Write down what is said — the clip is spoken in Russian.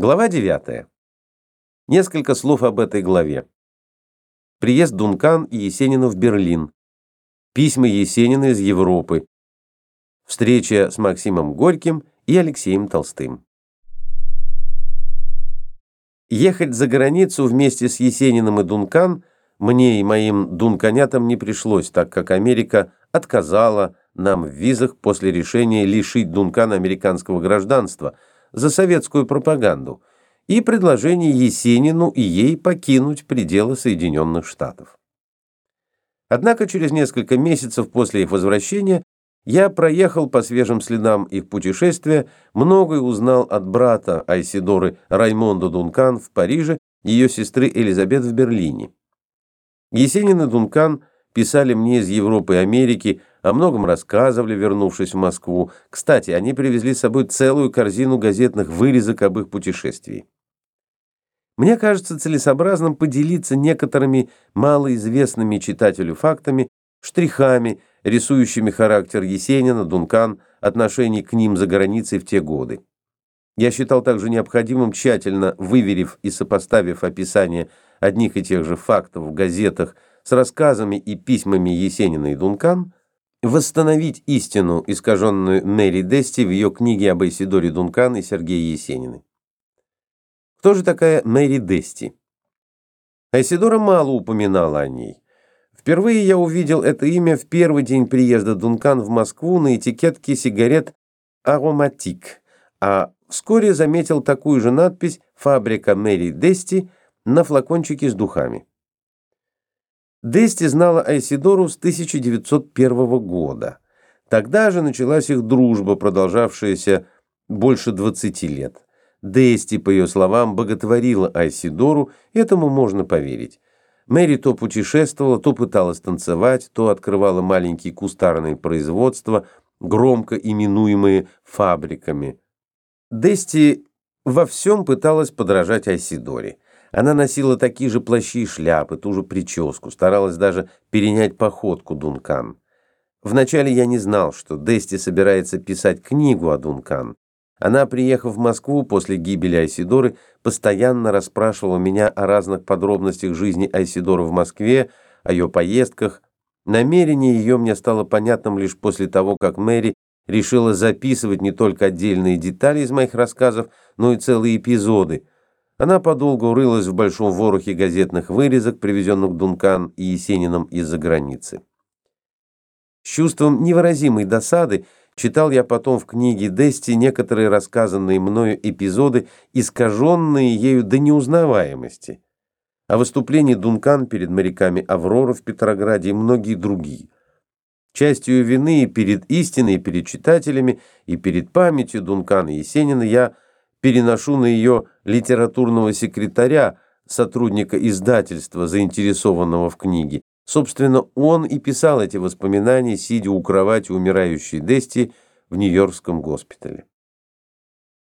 Глава 9. Несколько слов об этой главе. Приезд Дункан и Есенина в Берлин. Письма Есенина из Европы. Встреча с Максимом Горьким и Алексеем Толстым. Ехать за границу вместе с Есениным и Дункан мне и моим дунканятам не пришлось, так как Америка отказала нам в визах после решения лишить Дункана американского гражданства – за советскую пропаганду и предложение Есенину и ей покинуть пределы Соединенных Штатов. Однако через несколько месяцев после их возвращения я проехал по свежим следам их путешествия, многое узнал от брата Айсидоры Раймонда Дункан в Париже, ее сестры Элизабет в Берлине. Есенин и Дункан писали мне из Европы и Америки о многом рассказывали, вернувшись в Москву. Кстати, они привезли с собой целую корзину газетных вырезок об их путешествии. Мне кажется целесообразным поделиться некоторыми малоизвестными читателю фактами, штрихами, рисующими характер Есенина, Дункан, отношений к ним за границей в те годы. Я считал также необходимым, тщательно выверив и сопоставив описание одних и тех же фактов в газетах с рассказами и письмами Есенина и Дункан, восстановить истину, искаженную Мэри Дести в ее книге об Исидоре Дункан и Сергее Есенине. Кто же такая Мэри Дести? Айсидора мало упоминала о ней. Впервые я увидел это имя в первый день приезда Дункан в Москву на этикетке сигарет «Ароматик», а вскоре заметил такую же надпись «Фабрика Мэри Дести» на флакончике с духами. Дести знала Айсидору с 1901 года. Тогда же началась их дружба, продолжавшаяся больше 20 лет. Дести, по ее словам, боготворила Айсидору, этому можно поверить. Мэри то путешествовала, то пыталась танцевать, то открывала маленькие кустарные производства, громко именуемые фабриками. Дести во всем пыталась подражать Айсидоре. Она носила такие же плащи и шляпы, ту же прическу, старалась даже перенять походку Дункан. Вначале я не знал, что Дести собирается писать книгу о Дункан. Она, приехав в Москву после гибели Айсидоры, постоянно расспрашивала меня о разных подробностях жизни Айсидоры в Москве, о ее поездках. Намерение ее мне стало понятным лишь после того, как Мэри решила записывать не только отдельные детали из моих рассказов, но и целые эпизоды – она подолгу рылась в большом ворохе газетных вырезок, привезенных Дункан и Есениным из-за границы. С чувством невыразимой досады читал я потом в книге Дести некоторые рассказанные мною эпизоды, искаженные ею до неузнаваемости. О выступлении Дункан перед моряками Аврора в Петрограде и многие другие. Частью вины и перед истиной, и перед читателями, и перед памятью Дункана и Есенина я – переношу на ее литературного секретаря, сотрудника издательства, заинтересованного в книге. Собственно, он и писал эти воспоминания, сидя у кровати умирающей Дести в Нью-Йоркском госпитале.